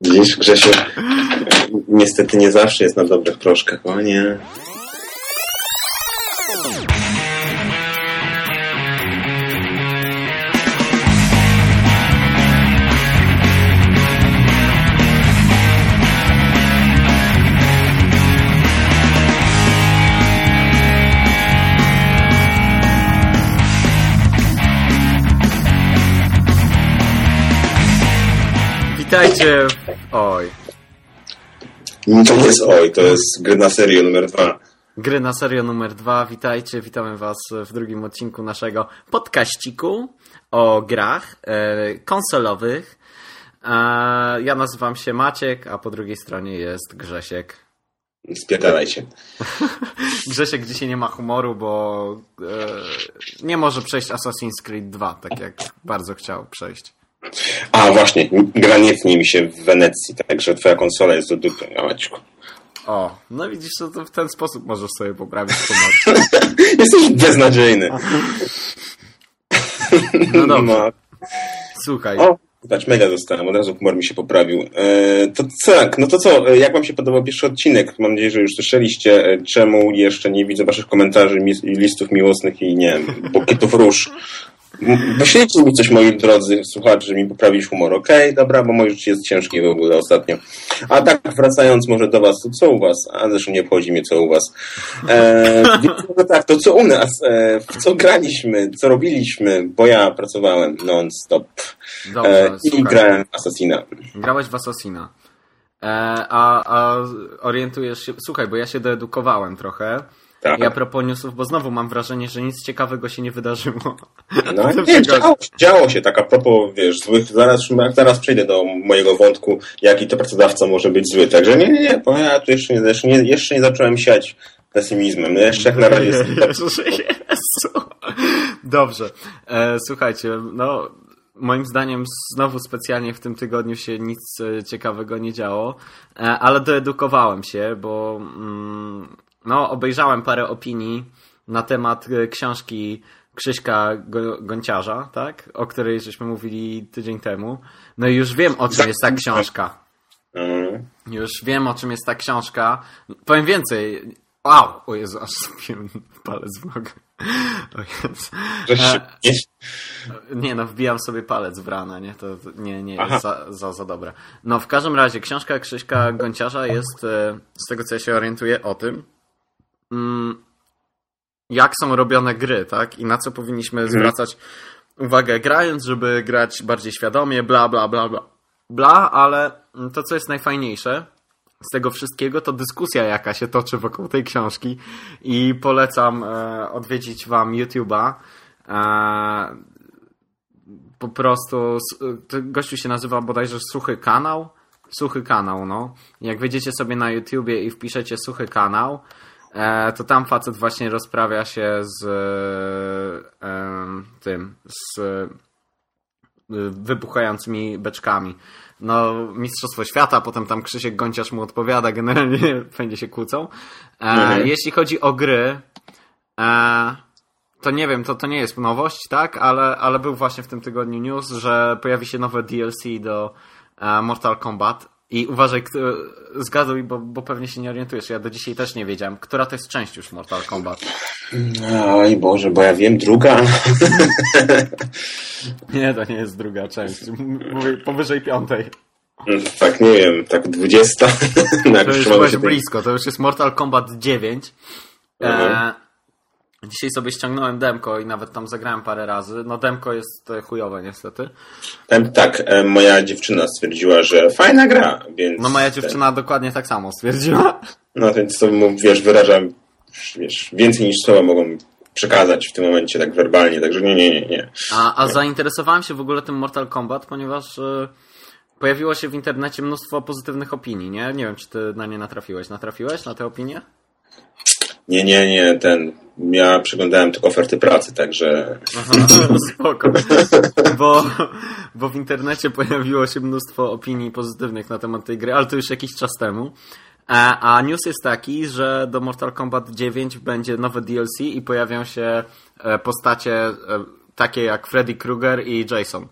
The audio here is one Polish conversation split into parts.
Widzisz, Grzesiu, niestety nie zawsze jest na dobrych troszkach, o nie. Witajcie. Oj. To nie jest oj, to jest gry na serię numer dwa. Gry na serio numer dwa. Witajcie, witamy Was w drugim odcinku naszego podkaściku o grach e, konsolowych. E, ja nazywam się Maciek, a po drugiej stronie jest Grzesiek. Spierdalaj się. Grzesiek dzisiaj nie ma humoru, bo e, nie może przejść Assassin's Creed 2, tak jak bardzo chciał przejść. A właśnie, gra nie tnie mi się w Wenecji, także twoja konsola jest do dupy, Maćku. O, no widzisz, to, to w ten sposób możesz sobie poprawić humor. Jesteś beznadziejny. No dobrze. Słuchaj. O, Zobacz, mega dostałem, od razu humor mi się poprawił. E, to tak, no to co, e, jak wam się podobał pierwszy odcinek? Mam nadzieję, że już słyszeliście. E, czemu jeszcze nie widzę waszych komentarzy listów miłosnych i nie wiem, bukietów róż? Wyślijcie mi coś, moi drodzy słuchacze, żeby mi poprawić humor. Okej, dobra, bo moje życie jest ciężkie w ogóle ostatnio. A tak, wracając może do was, to co u was? A zresztą nie obchodzi mnie, co u was. E, więc no tak, to co u nas? E, w co graliśmy? Co robiliśmy? Bo ja pracowałem non-stop. Dobrze, E, I grałem w Assassina. Grałeś w Assassina. E, a, a orientujesz się. Słuchaj, bo ja się doedukowałem trochę. Tak. I a propos newsów, bo znowu mam wrażenie, że nic ciekawego się nie wydarzyło. No nie, działo, działo się tak a propos, wiesz, złych, zaraz, zaraz przejdę do mojego wątku, jaki to pracodawca może być zły. Także nie, nie, nie, bo ja tu jeszcze nie, jeszcze nie, jeszcze nie zacząłem siać pesymizmem. No jeszcze jak na razie jest... Jezu, Jezu. Dobrze. E, słuchajcie, no moim zdaniem znowu specjalnie w tym tygodniu się nic e, ciekawego nie działo, e, ale doedukowałem się, bo mm, no, obejrzałem parę opinii na temat e, książki Krzyśka Go- Gonciarza, tak? O której żeśmy mówili tydzień temu. No i już wiem, o czym jest ta książka. Mm. Już wiem, o czym jest ta książka. Powiem więcej. Wow! O Jezu, aż sobie palec w nogę. O Jezu. E, nie... no, wbijam sobie palec w ranę, nie? To, nie, nie jest za, za, za dobre. No, w każdym razie, książka Krzyśka Gonciarza jest, e, z tego co ja się orientuję, o tym, jak są robione gry, tak? I na co powinniśmy zwracać uwagę grając, żeby grać bardziej świadomie, bla, bla, bla, bla. Bla, ale to, co jest najfajniejsze z tego wszystkiego, to dyskusja, jaka się toczy wokół tej książki. I polecam e, odwiedzić Wam YouTube'a. E, po prostu gościu się nazywa bodajże Suchy Kanał. Suchy Kanał, no. Jak wejdziecie sobie na YouTubie i wpiszecie Suchy Kanał, to tam facet właśnie rozprawia się z e, tym, z e, wybuchającymi beczkami. No, Mistrzostwo Świata, potem tam Krzysiek Gonciarz mu odpowiada, generalnie będzie się kłócą. E, Mhm. Jeśli chodzi o gry, e, to nie wiem, to, to nie jest nowość, tak? Ale, ale był właśnie w tym tygodniu news, że pojawi się nowe DLC do e, Mortal Kombat. I uważaj, kto, zgaduj, bo, bo pewnie się nie orientujesz. Ja do dzisiaj też nie wiedziałem, która to jest część już Mortal Kombat. Oj Boże, bo ja wiem, druga. Nie, to nie jest druga część. Mówię powyżej piątej. tak, nie wiem, tak dwudziesta. To już byłeś blisko, to już jest Mortal Kombat 9. E, Mhm. Dzisiaj sobie ściągnąłem demko i nawet tam zagrałem parę razy. No demko jest e, chujowe niestety. Tak, moja dziewczyna stwierdziła, że fajna gra, więc... No moja dziewczyna dokładnie tak samo stwierdziła. No więc to mu, wiesz, wyrażam, wiesz, więcej niż słowa mogą przekazać w tym momencie tak werbalnie, także nie, nie, nie, nie. A, a zainteresowałem się w ogóle tym Mortal Kombat, ponieważ e, pojawiło się w internecie mnóstwo pozytywnych opinii, nie? Nie wiem, czy ty na nie natrafiłeś. Natrafiłeś na te opinie? Nie, nie, nie, ten, ja przeglądałem tylko oferty pracy, także Aha, spoko. Bo, bo w internecie pojawiło się mnóstwo opinii pozytywnych na temat tej gry, ale to już jakiś czas temu. A, a news jest taki, że do Mortal Kombat 9 będzie nowe DLC i pojawią się e, postacie e, takie jak Freddy Krueger i Jason.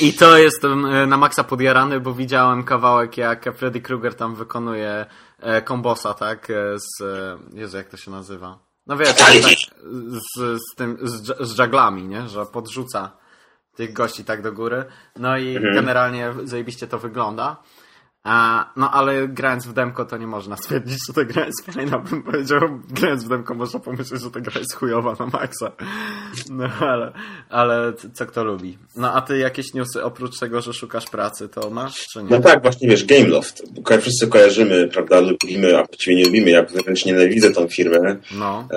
I to jestem e, na maksa podjarany, bo widziałem kawałek, jak Freddy Krueger tam wykonuje e, kombosa, tak? E, Z, e, Jezu, jak to się nazywa? No wiesz, tak, z, z tym, z, z żaglami, nie? Że podrzuca tych gości tak do góry. No i Mhm. generalnie zajebiście to wygląda. A, no ale grając w demko to nie można stwierdzić, że ta gra jest fajna, bym powiedział. Grając w demko można pomyśleć, że ta gra jest chujowa na maksa. No ale, ale co kto lubi. No a ty jakieś newsy oprócz tego, że szukasz pracy, to masz czy nie? No tak, właśnie wiesz, Gameloft. Wszyscy kojarzymy, prawda, lubimy, a właściwie nie lubimy. Ja wręcz nienawidzę tą firmę. No.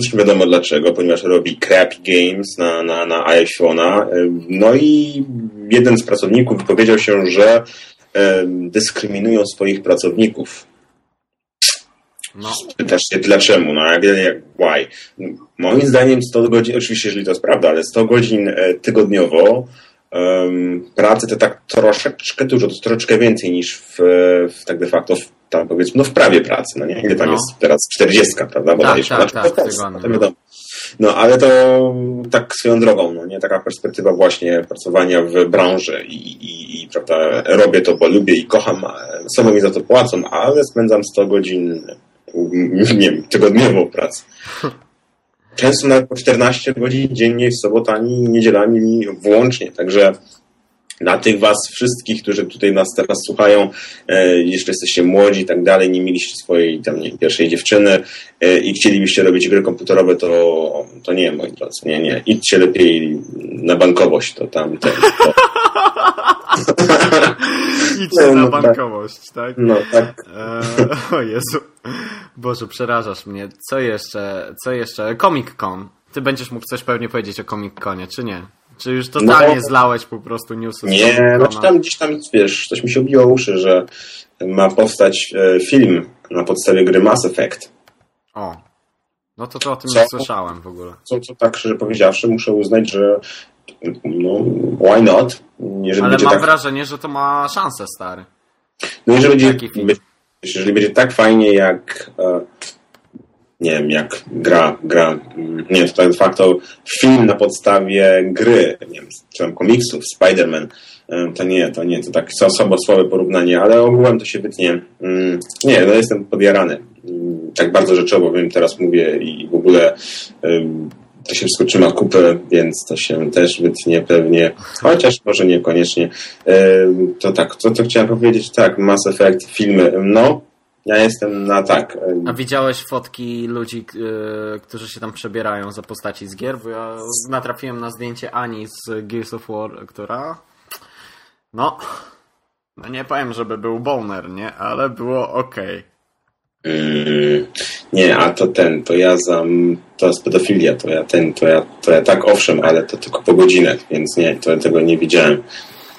Zresztą wiadomo dlaczego, ponieważ robi crappy games na, na, na iPhone'a. No i jeden z pracowników wypowiedział się, że dyskryminują swoich pracowników. No. Pytasz się dlaczego, no jak, jak why? Moim zdaniem 100 godzin, oczywiście jeżeli to jest prawda, ale 100 godzin e, tygodniowo em, pracy to tak troszeczkę dużo, to troszeczkę więcej niż w, w tak de facto w, tam powiedzmy, no w prawie pracy, no nie? Ile tam No. jest teraz? 40, prawda? Bodajże. tak, tak, tygodnie. to wiadomo. No ale to tak swoją drogą, no nie? Taka perspektywa właśnie pracowania w branży i, i, i prawda, robię to, bo lubię i kocham, sobie mi za to płacą, ale spędzam 100 godzin nie wiem, tygodniowo pracy. Często nawet po 14 godzin dziennie, w sobotami, niedzielami włącznie, także dla tych Was wszystkich, którzy tutaj nas teraz słuchają, e, jeszcze jesteście młodzi i tak dalej, nie mieliście swojej tam, nie, pierwszej dziewczyny e, i chcielibyście robić gry komputerowe, to, to nie, moi drodzy, nie, nie. Idźcie lepiej na bankowość, to tam te, to, Idźcie No, na no tak. bankowość, tak? no tak. Eee, o Jezu. Boże, przerażasz mnie. Co jeszcze? Co jeszcze? Comic Con. Ty będziesz mógł coś pewnie powiedzieć o Comic Conie, czy nie? Czy już totalnie No. zlałeś po prostu newsy Nie, znaczy tam gdzieś tam, wiesz, coś mi się obiło uszy, że ma powstać e, film na podstawie gry Mass Effect. O. No to, to o tym Co? nie słyszałem w ogóle. Co, co tak szczerze powiedziawszy, muszę uznać, że no, why not? Jeżeli Ale mam tak, wrażenie, że to ma szansę, stary. no jeżeli będzie, jeżeli będzie tak fajnie jak e, nie wiem, jak gra, gra, nie, to tak de facto film na podstawie gry, nie wiem, czy tam komiksów, Spider-Man, to nie, to nie, to tak są słabo porównanie, ale ogółem to się wytnie. Mm, Nie, no jestem podjarany. Mm, Tak bardzo rzeczowo wiem, teraz mówię i w ogóle to się wszystko trzyma kupę, więc to się też wytnie pewnie, chociaż może niekoniecznie. To tak, to, to chciałem powiedzieć, tak, Mass Effect, filmy, no, ja jestem na tak. A widziałeś fotki ludzi, y, którzy się tam przebierają za postaci z gier? Bo ja natrafiłem na zdjęcie Ani z Gears of War, która... No... No nie powiem, żeby był boner, nie? Ale było okej. Mm, nie, a to ten, to ja za, to jest pedofilia, to ja ten, to ja, to ja tak owszem, ale to tylko po godzinach, więc nie, to tego nie widziałem.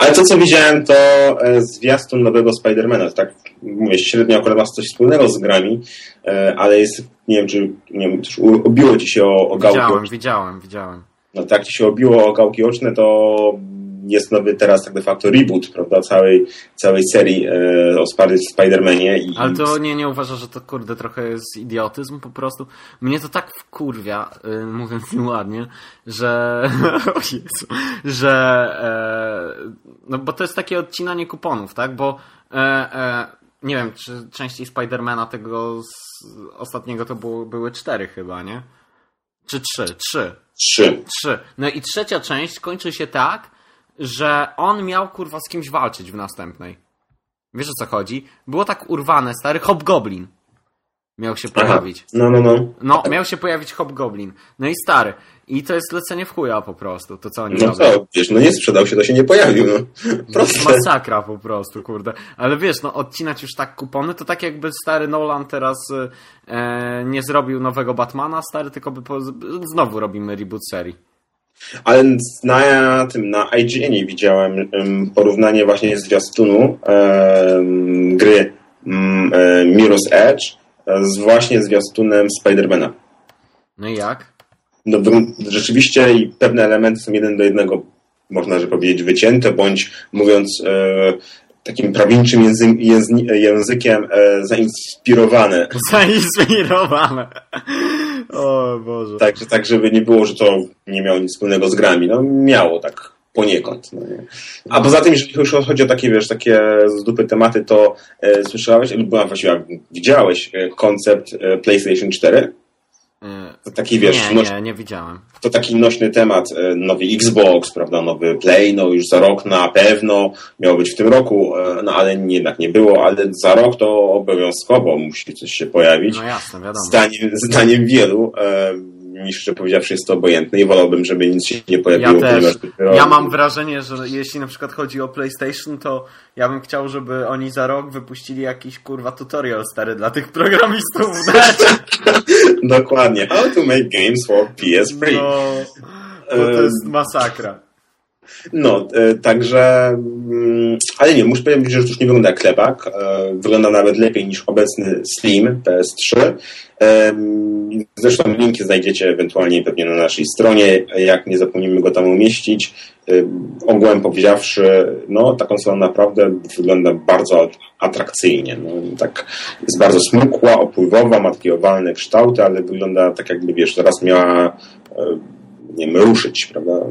Ale to, co widziałem, to e, zwiastun nowego Spidermana. Tak, mówię, średnio akurat ma coś wspólnego z grami, e, ale jest, nie wiem, czy nie wiem, czy obiło ci się o, o gałki Widziałem, oczne. widziałem, widziałem. No tak ci się obiło o gałki oczne, to jest nowy teraz tak de facto reboot, prawda, całej, całej serii e, o Sp- Spidermanie. I, Ale to nie, nie uważasz, że to kurde trochę jest idiotyzm po prostu? Mnie to tak wkurwia, y, mówiąc nieładnie, że... o Jezu, że... E, no bo to jest takie odcinanie kuponów, tak? Bo e, e, nie wiem, czy części Spidermana tego ostatniego to było, były cztery chyba, nie? Czy trzy? Trzy. Trzy. Trzy. No i trzecia część kończy się tak, że on miał kurwa z kimś walczyć w następnej. Wiesz o co chodzi? Było tak urwane, stary Hobgoblin miał się Aha. pojawić. No, no, no. No, miał się pojawić Hobgoblin. No i stary. I to jest lecenie w chuja po prostu, to co oni No robią. co, wiesz, no nie sprzedał się, to się nie pojawił, no. Proste. Masakra po prostu, kurde. Ale wiesz, no odcinać już tak kupony, to tak jakby stary Nolan teraz e, nie zrobił nowego Batmana, stary, tylko by po, znowu robimy reboot serii. Ale na tym, na IGN widziałem em, porównanie właśnie zwiastunu gry em, e, Mirror's Edge e, z właśnie zwiastunem Spidermana. No i jak? No rzeczywiście i pewne elementy są jeden do jednego, można że powiedzieć, wycięte, bądź mówiąc e, takim prawniczym języ, języ, językiem e, zainspirowane. Zainspirowane. O Boże. Tak, tak, żeby nie było, że to nie miało nic wspólnego z grami. No miało tak poniekąd. No nie? A poza tym, jeżeli już chodzi o takie, wiesz, takie z dupy tematy, to e, słyszałeś, lub właściwie widziałeś e, koncept e, PlayStation 4? To taki, wiesz, nie, nie, nie widziałem. To taki nośny temat, e, nowy Xbox, prawda, nowy Play, no już za rok na pewno, miało być w tym roku, e, no ale jednak nie było, ale za rok to obowiązkowo musi coś się pojawić. No jasne, wiadomo. Zdaniem, zdaniem wielu, e, mi szczerze powiedziawszy jest to obojętne i wolałbym, żeby nic się nie pojawiło. Ja też. Ja mam wrażenie, że jeśli na przykład chodzi o PlayStation, to ja bym chciał, żeby oni za rok wypuścili jakiś kurwa tutorial stary dla tych programistów. Dokładnie. How to make games for PS3. No, to jest masakra. No, e, także, mm, ale nie, muszę powiedzieć, że to już nie wygląda jak klepak. E, wygląda nawet lepiej niż obecny Slim PS3. Zresztą linki znajdziecie ewentualnie pewnie na naszej stronie, jak nie zapomnimy go tam umieścić. Ogółem powiedziawszy, no ta konsola naprawdę wygląda bardzo atrakcyjnie. No, tak jest bardzo smukła, opływowa, ma takie owalne kształty, ale wygląda tak jakby, wiesz, teraz miała nie wiem, ruszyć, prawda?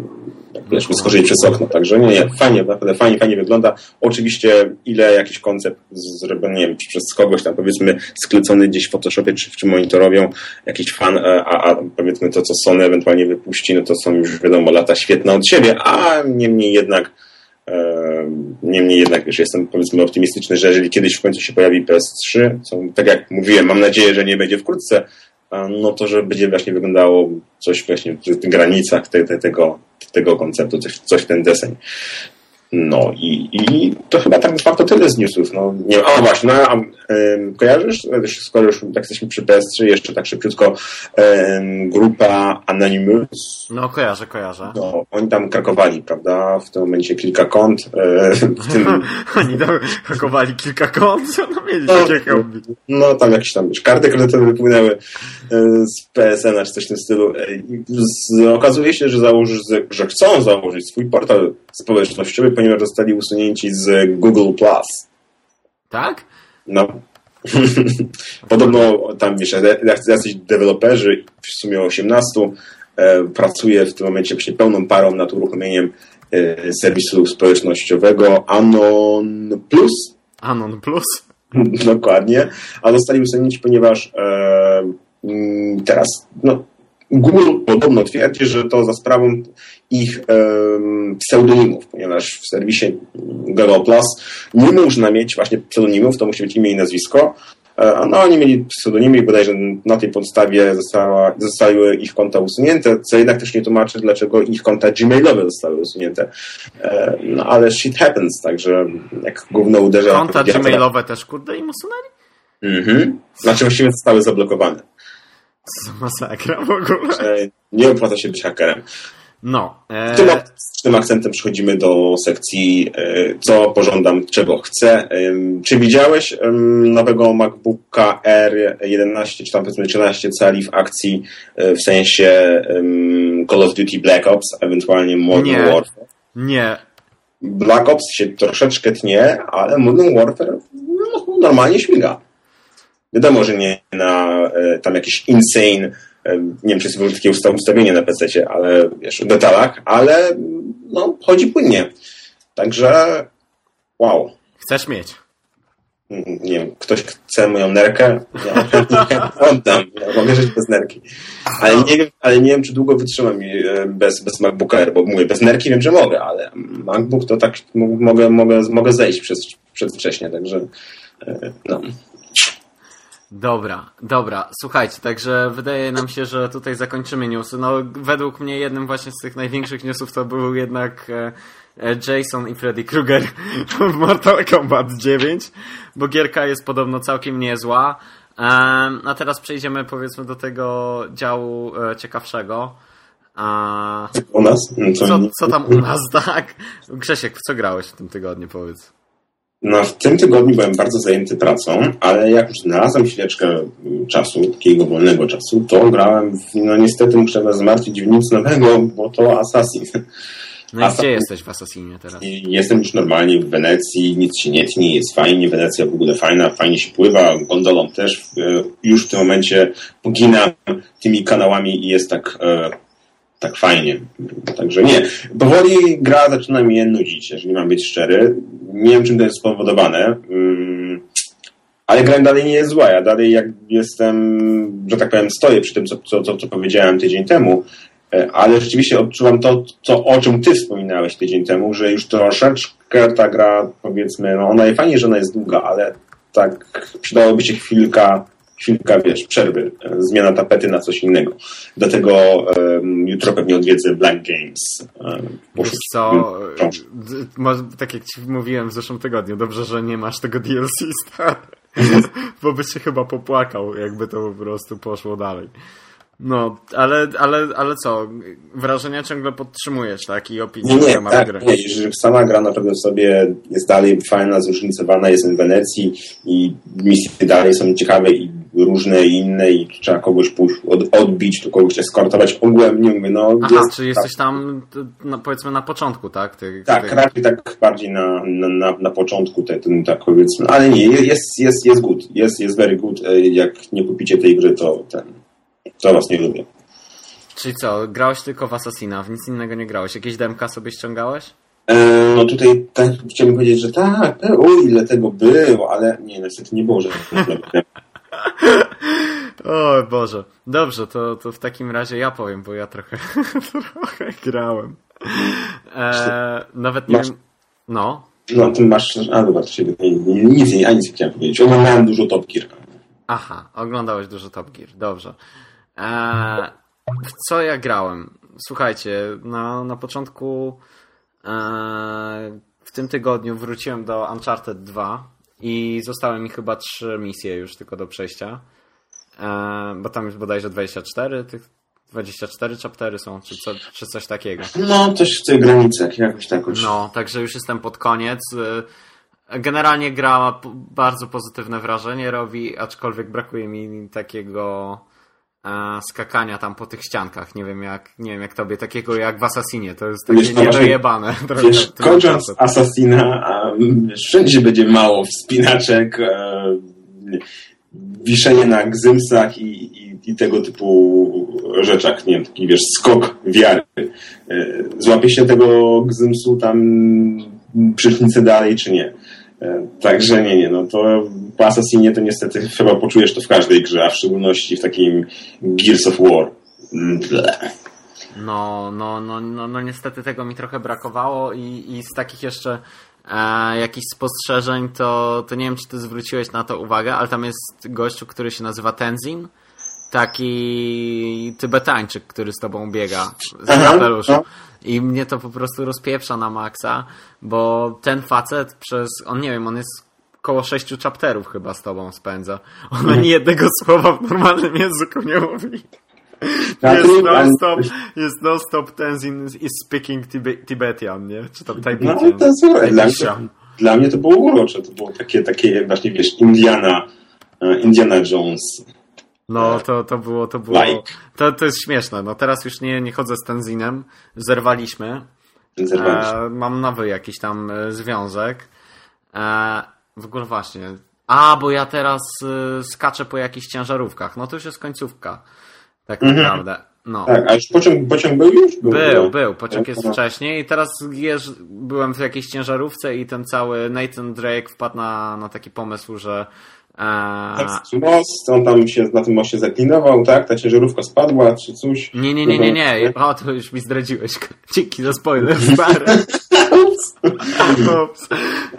Wiesz, skoczyć przez okno. Także nie, nie, fajnie, naprawdę fajnie, fajnie wygląda. Oczywiście, ile jakiś koncept zrobiony, nie wiem, przez kogoś tam powiedzmy sklecony gdzieś w Photoshopie czy, czy monitorowią, jakiś fan, a, a powiedzmy to, co Sony ewentualnie wypuści, no to są już wiadomo lata świetne od siebie, a niemniej jednak Niemniej jednak, wiesz, jestem powiedzmy optymistyczny, że jeżeli kiedyś w końcu się pojawi PS3, co, tak jak mówiłem, mam nadzieję, że nie będzie wkrótce, no to, że będzie właśnie wyglądało coś właśnie w granicach te, te, tego, tego konceptu, coś, coś w ten deseń. No i, i to chyba tak facto tyle z newsów. No, nie, a właśnie, no, a, y, kojarzysz, skoro już tak jesteśmy przy PS3, jeszcze tak szybciutko, y, grupa Anonymous. No kojarzę, kojarzę. No, oni tam krakowali, prawda, w tym momencie kilka kont. Y, w tym... oni tam krakowali kilka kont? No mieli no, takie hobby. No tam jakieś tam, karty kredytowe wypłynęły z PSN-a czy coś w tym stylu. Z, okazuje się, że, założy, że chcą założyć swój portal społecznościowy, ponieważ zostali usunięci z Google+. Tak? No. Podobno tam wiesz, jacyś deweloperzy, w sumie 18, e, pracuje w tym momencie właśnie pełną parą nad uruchomieniem e, serwisu społecznościowego Anon Plus. Anon Plus? Dokładnie. A zostali usunięci, ponieważ e, mm, teraz no, Google podobno twierdzi, że to za sprawą ich pseudonimów, ponieważ w serwisie Google Plus nie można mieć właśnie pseudonimów, to musi być imię i nazwisko. E, no, oni mieli pseudonimy i bodajże na tej podstawie została, zostały ich konta usunięte, co jednak też nie tłumaczy, dlaczego ich konta gmailowe zostały usunięte. E, no, ale shit happens, także jak gówno uderza... Konta gmailowe też, kurde, im usunęli? Mhm. Znaczy właściwie zostały zablokowane. Masakra w ogóle. Nie opłaca się być hakerem. No. E... Tym, z tym akcentem przechodzimy do sekcji e, co pożądam, czego chcę. Czy widziałeś nowego MacBooka R11 czy tam powiedzmy 13 cali w akcji e, w sensie Call of Duty Black Ops, ewentualnie Modern Nie. Warfare? Nie. Black Ops się troszeczkę tnie, ale Modern Warfare no, normalnie śmiga. Wiadomo, że nie na e, tam jakieś insane, e, nie wiem, czy jest w ogóle takie ustawienie na PC, ale wiesz, w detalach, ale no, chodzi płynnie. Także wow. Chcesz mieć? Mm, nie wiem, ktoś chce moją nerkę, ja oddam, ja mogę żyć bez nerki. Ale nie, wiem, ale nie wiem, czy długo wytrzymam e, bez, bez MacBooka Air, bo mówię, bez nerki wiem, że mogę, ale MacBook to tak mogę, mogę, mogę zejść przez, przedwcześnie, także no. Dobra, dobra. Słuchajcie, także wydaje nam się, że tutaj zakończymy newsy. No, według mnie jednym właśnie z tych największych newsów to był jednak e, e, Jason i Freddy Krueger w Mortal Kombat 9, bo gierka jest podobno całkiem niezła. A teraz przejdziemy powiedzmy do tego działu e, ciekawszego. A... U nas? Co, co tam u nas, tak? Grzesiek, co grałeś w tym tygodniu, powiedz? No, w tym tygodniu byłem bardzo zajęty pracą, ale jak już znalazłem chwileczkę czasu, takiego wolnego czasu, to grałem, w, no niestety muszę was zmartwić w nic nowego, bo to Assassin. No i gdzie jesteś w Assassinie teraz? Jestem już normalnie w Wenecji, nic się nie tnie, jest fajnie, Wenecja w ogóle fajna, fajnie się pływa, gondolą też e, już w tym momencie poginam tymi kanałami i jest tak, e, tak fajnie. Także nie, powoli gra zaczyna mnie nudzić, jeżeli mam być szczery. Nie wiem, czym to jest spowodowane. Mm, ale gra dalej nie jest zła. Ja dalej jak jestem, że tak powiem, stoję przy tym, co, co, co, powiedziałem tydzień temu, e, ale rzeczywiście odczuwam to, co, o czym ty wspominałeś tydzień temu, że już troszeczkę ta gra, powiedzmy, no ona jest fajnie, że ona jest długa, ale tak przydałoby się chwilka, chwilka, wiesz, przerwy, zmiana tapety na coś innego. Dlatego um, jutro pewnie odwiedzę Blank Games. Um, Wiesz co, tak jak ci mówiłem w zeszłym tygodniu, dobrze, że nie masz tego DLC, stary. Bo byś się chyba popłakał, jakby to po prostu poszło dalej. No, ale, ale, ale co? Wrażenia ciągle podtrzymujesz, tak? I opinię nie, nie, tak, gry. Nie, że sama gra naprawdę sobie jest dalej fajna, zróżnicowana, jestem w Wenecji i misje dalej są ciekawe i różne inne i trzeba kogoś pójść, od, odbić, tu kogoś eskortować. Ogółem nie mówię, no... Aha, jest, czy jesteś tam, no, powiedzmy, na początku, tak? Ty, tak, ty... raczej tak bardziej na, na, na, początku, te, ten, tak powiedzmy, ale nie, jest, jest, jest good, jest, jest very good. E, jak nie kupicie tej gry, to ten, to was nie lubię. Czyli co, grałeś tylko w Assassina, w nic innego nie grałeś? Jakieś demka sobie ściągałeś? E, no tutaj tak, chciałbym powiedzieć, że tak, o ile tego było, ale nie, niestety nie było żadnych o Boże. Dobrze, to, to w takim razie ja powiem, bo ja trochę, trochę grałem. E, nawet nie masz, wiem. No. No, ty masz. A dobra, to się nic, nie, nic nie chciałem powiedzieć. Oglądałem dużo Top Gear. Aha, oglądałeś dużo Top Gear. Dobrze. E, w co ja grałem? Słuchajcie, na, na początku e, w tym tygodniu wróciłem do Uncharted 2 i zostały mi chyba trzy misje już tylko do przejścia. E, bo tam jest bodajże 24 tych 24 chaptery są, czy, co, czy coś takiego. No, coś w tej granicach, jakoś tak. No, także już jestem pod koniec. E, generalnie gra bardzo pozytywne wrażenie robi, aczkolwiek brakuje mi takiego skakania tam po tych ściankach. Nie wiem jak, nie wiem jak tobie, takiego jak w Assassinie. To jest takie wiesz, niedojebane. Wiesz, kończąc Assassina, wiesz, wszędzie będzie mało wspinaczek, e, wiszenie na gzymsach i, i, i, tego typu rzeczach, nie wiem, taki wiesz, skok wiary. E, złapie się tego gzymsu tam przysznicę dalej, czy nie. E, także nie, nie, no to po Assassinie to niestety chyba poczujesz to w każdej grze, a w szczególności w takim Gears of War. No, no, no, no, no niestety tego mi trochę brakowało i, i z takich jeszcze e, jakichś spostrzeżeń, to, to nie wiem, czy ty zwróciłeś na to uwagę, ale tam jest gościu, który się nazywa Tenzin, taki Tybetańczyk, który z tobą biega z kapeluszu. No. I mnie to po prostu rozpieprza na maksa, bo ten facet przez, on nie wiem, on jest koło sześciu chapterów chyba z tobą spędza. On ani jednego słowa w normalnym języku nie mówi. Jest non-stop, jest non-stop Tenzin is speaking Tibetian, nie? Czy tam Tibetian. No to słuchaj, dla, dla mnie to było urocze. To było takie, takie właśnie, wiesz, Indiana, uh, Indiana Jones. No, to, to było, to było, like. to, to jest śmieszne. No teraz już nie, nie chodzę z Tenzinem. Zerwaliśmy. Zerwaliśmy. E, mam nowy jakiś tam e, związek. E, w ogóle właśnie. A, bo ja teraz e, skaczę po jakichś ciężarówkach. No to już jest końcówka. Tak mhm. naprawdę. No. Tak, a już pociąg, pociąg był już? Był, był, był. Pociąg jest wcześniej i teraz jeż, byłem w jakiejś ciężarówce i ten cały Nathan Drake wpadł na, na taki pomysł, że Eee... Most, on tam się na tym moście zaklinował, tak? Ta ciężarówka spadła, czy coś. Nie, nie, nie, nie, nie. O, to już mi zdradziłeś. Dzięki za spoiler, stary. Ups.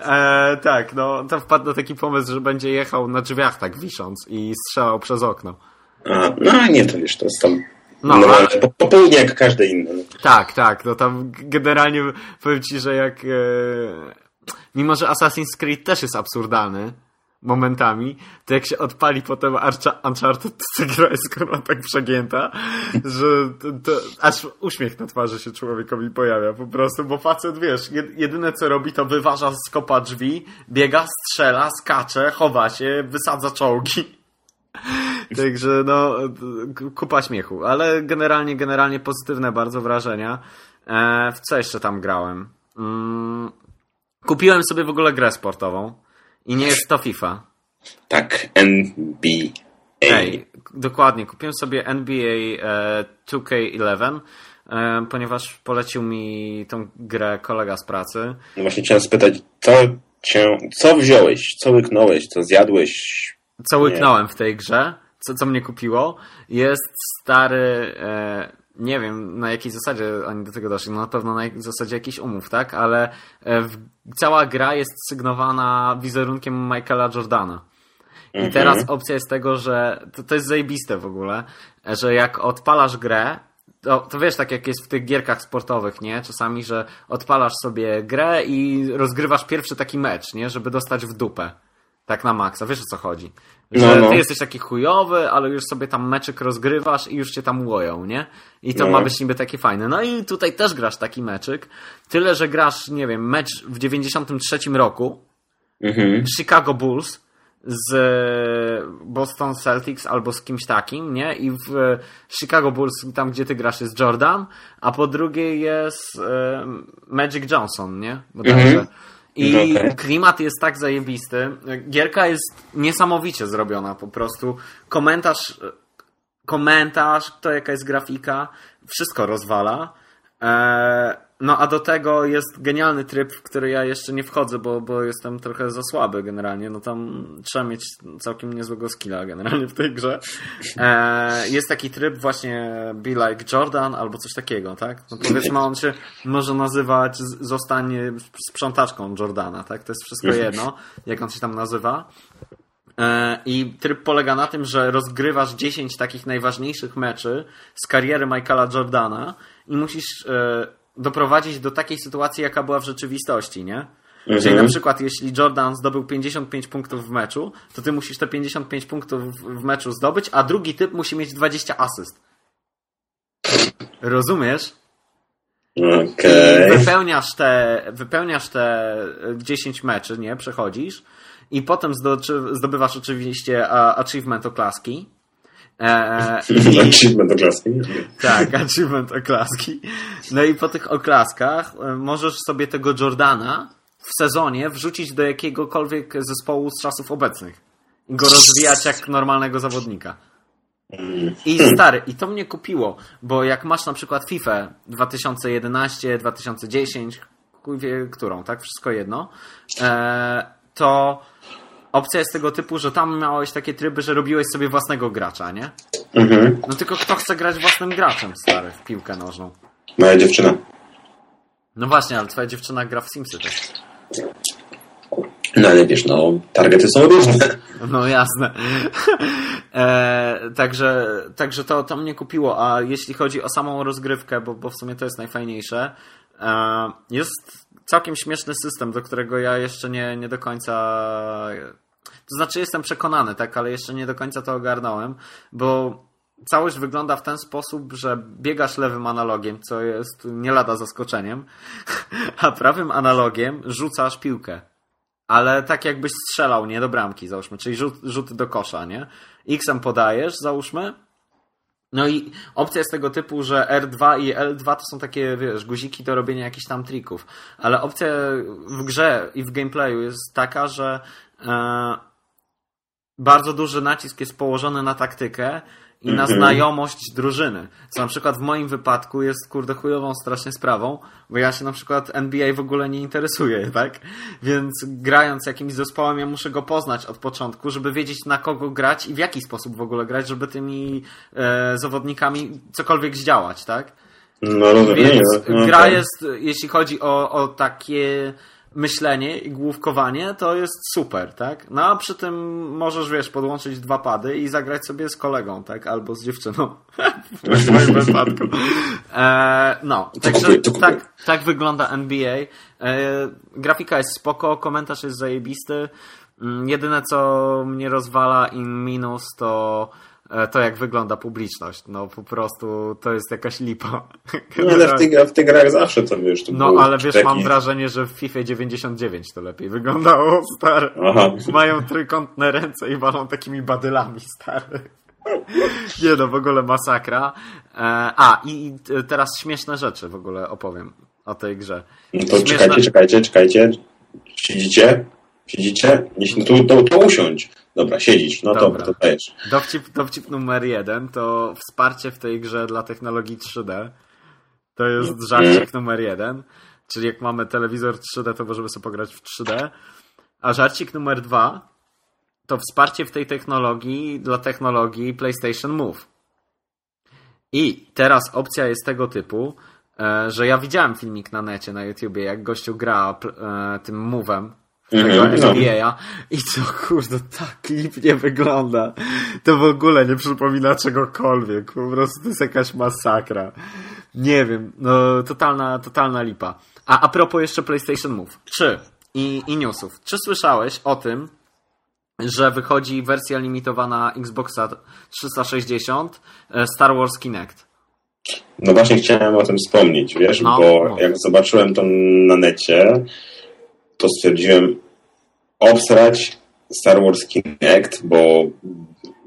Eee, tak, no, to wpadł na taki pomysł, że będzie jechał na drzwiach tak wisząc i strzelał przez okno. A, no nie, to wiesz, to jest tam no, no ale... po, popełnia jak każde inne. Tak, tak, no tam generalnie powiem ci, że jak e... mimo, że Assassin's Creed też jest absurdalny, momentami, to jak się odpali potem Uncharted, to gra jest kurwa tak przegięta, że to, to, aż uśmiech na twarzy się człowiekowi pojawia po prostu, bo facet, wiesz, jedyne co robi, to wyważa z kopa drzwi, biega, strzela, skacze, chowa się, wysadza czołgi. Także no, kupa śmiechu, ale generalnie, generalnie pozytywne bardzo wrażenia. E, w co jeszcze tam grałem? Mm, kupiłem sobie w ogóle grę sportową i nie jest to FIFA. Tak, NBA. Ej, dokładnie. Kupiłem sobie NBA e, 2K11, e, ponieważ polecił mi tą grę kolega z pracy. No właśnie chciałem spytać, co cię, co wziąłeś, co łyknąłeś, co zjadłeś? Co łyknąłem w tej grze, co, co mnie kupiło, jest stary... E, nie wiem na jakiej zasadzie oni do tego doszli, no na pewno na zasadzie jakichś umów, tak? Ale e, w, cała gra jest sygnowana wizerunkiem Michaela Jordana. I Mhm. teraz opcja jest tego, że to, to jest zajebiste w ogóle, że jak odpalasz grę, to, to wiesz, tak jak jest w tych gierkach sportowych, nie? Czasami, że odpalasz sobie grę i rozgrywasz pierwszy taki mecz, nie? Żeby dostać w dupę. Tak na maksa, wiesz o co chodzi. Że No, no. ty jesteś taki chujowy, ale już sobie tam meczyk rozgrywasz i już cię tam łoją, nie? I to No. ma być niby takie fajne. No i tutaj też grasz taki meczyk. Tyle, że grasz, nie wiem, mecz w 93 roku, Mhm. Chicago Bulls z Boston Celtics albo z kimś takim, nie? I w Chicago Bulls, tam gdzie ty grasz, jest Jordan, a po drugiej jest e, Magic Johnson, nie? Bodajże. I No okej. klimat jest tak zajebisty. Gierka jest niesamowicie zrobiona po prostu. Komentarz, komentarz, to jaka jest grafika, wszystko rozwala. E, no a do tego jest genialny tryb, w który ja jeszcze nie wchodzę, bo, bo jestem trochę za słaby generalnie. No tam trzeba mieć całkiem niezłego skilla generalnie w tej grze. E, jest taki tryb właśnie Be Like Jordan albo coś takiego, tak? No powiedzmy on się może nazywać Zostań sprzątaczką Jordana, tak? To jest wszystko jedno, jak on się tam nazywa. E, I tryb polega na tym, że rozgrywasz 10 takich najważniejszych meczy z kariery Michaela Jordana i musisz e, doprowadzić do takiej sytuacji, jaka była w rzeczywistości, nie? Czyli na przykład, jeśli Jordan zdobył 55 punktów w meczu, to ty musisz te 55 punktów w- meczu zdobyć, a drugi typ musi mieć 20 asyst. Rozumiesz? Okej. Wypełniasz te, wypełniasz te 10 meczy, nie? Przechodzisz i potem zdo- zdobywasz oczywiście achievement oklaski. E, i, Achievement oklaski. tak, achievement oklaski. No i po tych oklaskach e, możesz sobie tego Jordana w sezonie wrzucić do jakiegokolwiek zespołu z czasów obecnych. I go rozwijać jak normalnego zawodnika. I stary, i to mnie kupiło, bo jak masz na przykład FIFA 2011, 2010, chuj wie którą, tak? Wszystko jedno, e, to opcja jest tego typu, że tam miałeś takie tryby, że robiłeś sobie własnego gracza, nie? Mhm. No tylko kto chce grać własnym graczem, stary, w piłkę nożną? Moja dziewczyna. No właśnie, ale twoja dziewczyna gra w Simsy też. No ale wiesz, no, targety są różne. No jasne. e, także także to, to mnie kupiło. A jeśli chodzi o samą rozgrywkę, bo, bo w sumie to jest najfajniejsze, e, jest całkiem śmieszny system, do którego ja jeszcze nie, nie do końca. To znaczy, jestem przekonany, tak, ale jeszcze nie do końca to ogarnąłem, bo całość wygląda w ten sposób, że biegasz lewym analogiem, co jest nie lada zaskoczeniem, a prawym analogiem rzucasz piłkę ale tak jakbyś strzelał, nie do bramki, załóżmy, czyli rzut, rzut do kosza, nie? X-em podajesz, załóżmy. No i opcja jest tego typu, że R2 i L2 to są takie, wiesz, guziki do robienia jakichś tam trików. Ale opcja w grze i w gameplayu jest taka, że e, bardzo duży nacisk jest położony na taktykę i na Mhm. znajomość drużyny. Co na przykład w moim wypadku jest kurde chujową strasznie sprawą, bo ja się na przykład NBA w ogóle nie interesuję, tak? Więc grając jakimś zespołem, ja muszę go poznać od początku, żeby wiedzieć na kogo grać i w jaki sposób w ogóle grać, żeby tymi e, zawodnikami cokolwiek zdziałać, tak? No rozumiem. Więc no, gra tak. jest, jeśli chodzi o, o takie myślenie i główkowanie, to jest super, tak? No a przy tym możesz, wiesz, podłączyć dwa pady i zagrać sobie z kolegą, tak? Albo z dziewczyną. w moim wypadku. E, no, także kupuję, to kupuję. tak, tak wygląda NBA. E, grafika jest spoko, komentarz jest zajebisty. Mm, Jedyne, co mnie rozwala in minus, to to jak wygląda publiczność. No po prostu to jest jakaś lipa. No ale w tych, w tych grach zawsze to wiesz. To No ale wiesz, mam wrażenie, że w FIFA 99 to lepiej wyglądało, stary. Aha. Mają trójkątne ręce i walą takimi badylami, stary. Nie no, w ogóle masakra. E, a, i teraz śmieszne rzeczy w ogóle opowiem o tej grze. No to śmieszne... czekajcie, czekajcie, czekajcie. Siedzicie? Siedzicie? To, to, to usiądź. Dobra, siedzisz. No Dobra. to, to dajesz. Dowcip, dowcip numer jeden to wsparcie w tej grze dla technologii 3D. To jest mm. żarcik numer jeden. Czyli jak mamy telewizor 3D, to możemy sobie pograć w 3D. A żarcik numer dwa to wsparcie w tej technologii dla technologii PlayStation Move. I teraz opcja jest tego typu, e, że ja widziałem filmik na necie, na YouTubie, jak gościu gra e, tym Move'em tego mm -hmm, i to kurde tak lipnie wygląda. To w ogóle nie przypomina czegokolwiek. Po prostu to jest jakaś masakra. Nie wiem, no totalna, totalna lipa. A a propos jeszcze PlayStation Move. Czy i, i newsów. Czy słyszałeś o tym, że wychodzi wersja limitowana Xboxa 360 e, Star Wars Kinect? No właśnie chciałem o tym wspomnieć, wiesz, no, bo no. jak zobaczyłem to na necie, to stwierdziłem obsrać Star Wars Kinect, bo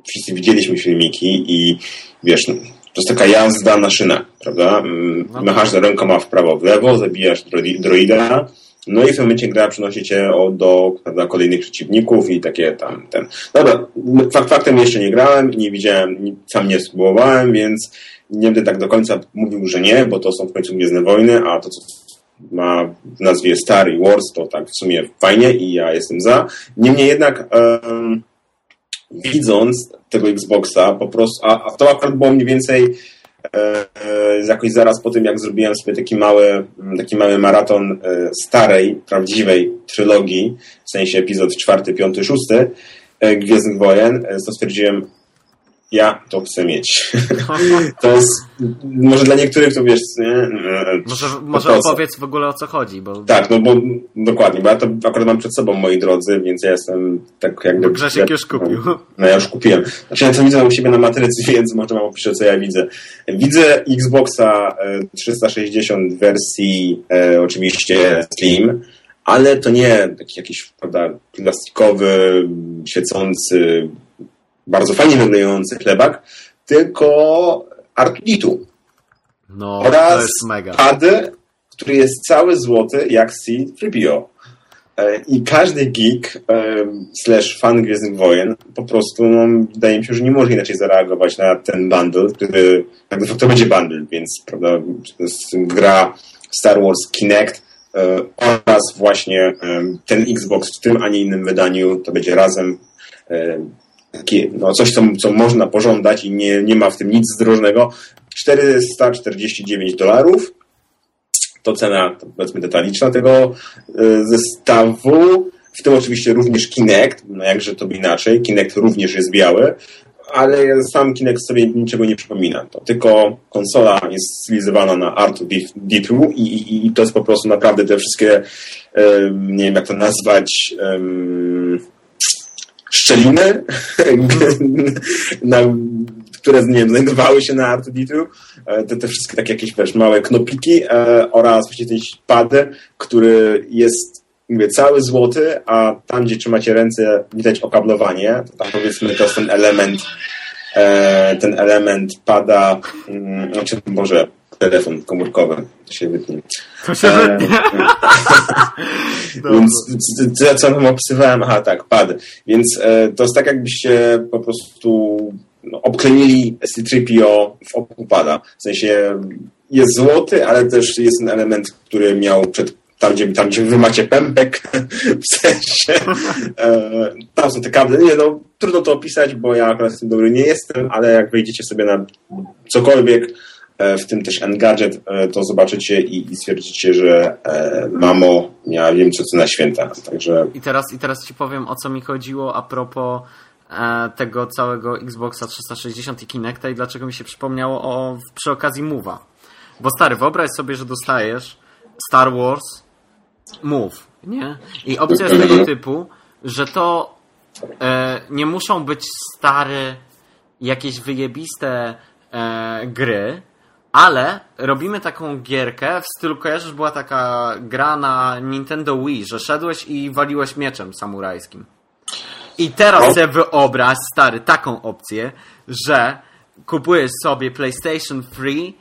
wszyscy widzieliśmy filmiki i wiesz, no, to jest taka jazda na szynach, prawda? Mm, no Machasz za rękoma w prawo, w lewo, zabijasz droida, no i w tym momencie gra przynosi cię do prawda, kolejnych przeciwników i takie tam ten. Dobra, fakt, faktem jeszcze nie grałem nie widziałem, sam nie spróbowałem, więc nie będę tak do końca mówił, że nie, bo to są w końcu Gwiezdne Wojny, a to co ma w nazwie Star Wars, to tak w sumie fajnie i ja jestem za. Niemniej jednak um, widząc tego Xboxa po prostu, a, a to akurat było mniej więcej e, e, jakoś zaraz po tym, jak zrobiłem sobie taki mały, taki mały maraton e, starej, prawdziwej trylogii, w sensie epizod czwarty, piąty, szósty e, Gwiezdnych Wojen, e, to stwierdziłem, ja to chcę mieć. to jest, może dla niektórych to wiesz, nie? Może, może opowiedz w ogóle o co chodzi. Bo... Tak, no bo dokładnie, bo ja to akurat mam przed sobą, moi drodzy, więc ja jestem tak jakby... Grzesiek już kupił. No, ja już kupiłem. Znaczy ja co widzę u siebie na matrycy, więc może wam opiszę, co ja widzę. Widzę Xboxa 360 w wersji e, oczywiście Slim, ale to nie taki jakiś, prawda, plastikowy, świecący, bardzo fajnie wyglądający chlebak, tylko Artuditu. No, oraz to jest mega. pad, który jest cały złoty jak C-3PO. E, I każdy geek e, slash fan Gwiezdnych Wojen po prostu, no, wydaje mi się, że nie może inaczej zareagować na ten bundle, który tak de facto będzie bundle, więc prawda, gra Star Wars Kinect e, oraz właśnie ten Xbox w tym, a nie innym wydaniu, to będzie razem takie, no coś, co, co można pożądać i nie, nie ma w tym nic zdrożnego. 449 dolarów. To cena, powiedzmy, detaliczna tego e, zestawu. W tym oczywiście również Kinect, no jakże to by inaczej. Kinect również jest biały, ale sam Kinect sobie niczego nie przypomina. To tylko konsola jest stylizowana na Art D2 i, i, i to jest po prostu naprawdę te wszystkie, um, nie wiem jak to nazwać, szczeliny, na, które nie wiem, znajdowały się na R2D2, e, te, te wszystkie takie jakieś wiesz, małe knopiki e, oraz właśnie ten pad, który jest mówię, cały złoty, a tam, gdzie trzymacie ręce, widać okablowanie. To powiedzmy, to jest ten element e, ten element pada, mm, znaczy może telefon komórkowy, się wytnie. To się wytnie. Więc co, co tam opisywałem? Aha, tak, pad. Więc e, to jest tak, jakbyście po prostu no, obkleili C3PO w oku pada. W sensie jest złoty, ale też jest ten element, który miał przed tam gdzie, tam, gdzie wy macie pępek, w sensie, e, tam są te kable. Nie, no, trudno to opisać, bo ja akurat z tym dobry nie jestem, ale jak wejdziecie sobie na cokolwiek, w tym też Engadget, e, to zobaczycie i, i stwierdzicie, że e, mamo, ja wiem co to na święta. Także... I, teraz, I teraz ci powiem o co mi chodziło a propos tego całego Xboxa 360 i Kinecta i dlaczego mi się przypomniało o, przy okazji Move'a. Bo stary, wyobraź sobie, że dostajesz Star Wars Move, nie? I opcja jest tego typu, że to e, nie muszą być stare, jakieś wyjebiste e, gry, ale robimy taką gierkę w stylu, kojarzysz, była taka gra na Nintendo Wii, że szedłeś i waliłeś mieczem samurajskim. I teraz sobie wyobraź, stary, taką opcję, że kupujesz sobie PlayStation 3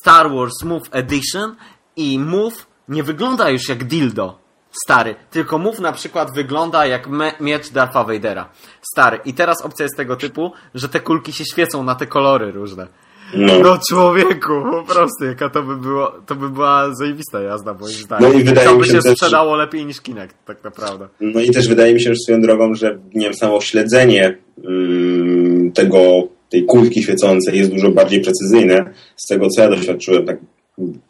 Star Wars Move Edition i Move nie wygląda już jak dildo. Stary, tylko Move na przykład wygląda jak miecz Dartha Vadera. Stary, i teraz opcja jest tego typu, że te kulki się świecą na te kolory różne. No. No człowieku, po prostu, jaka to by było, to by była zajebista jazda, moim zdaniem. No i wydaje to mi by się się też- sprzedało lepiej niż Kinect, tak naprawdę. No i też wydaje mi się, że swoją drogą, że nie wiem, samo śledzenie ym, tego, tej kulki świecącej jest dużo bardziej precyzyjne. Z tego, co ja doświadczyłem, tak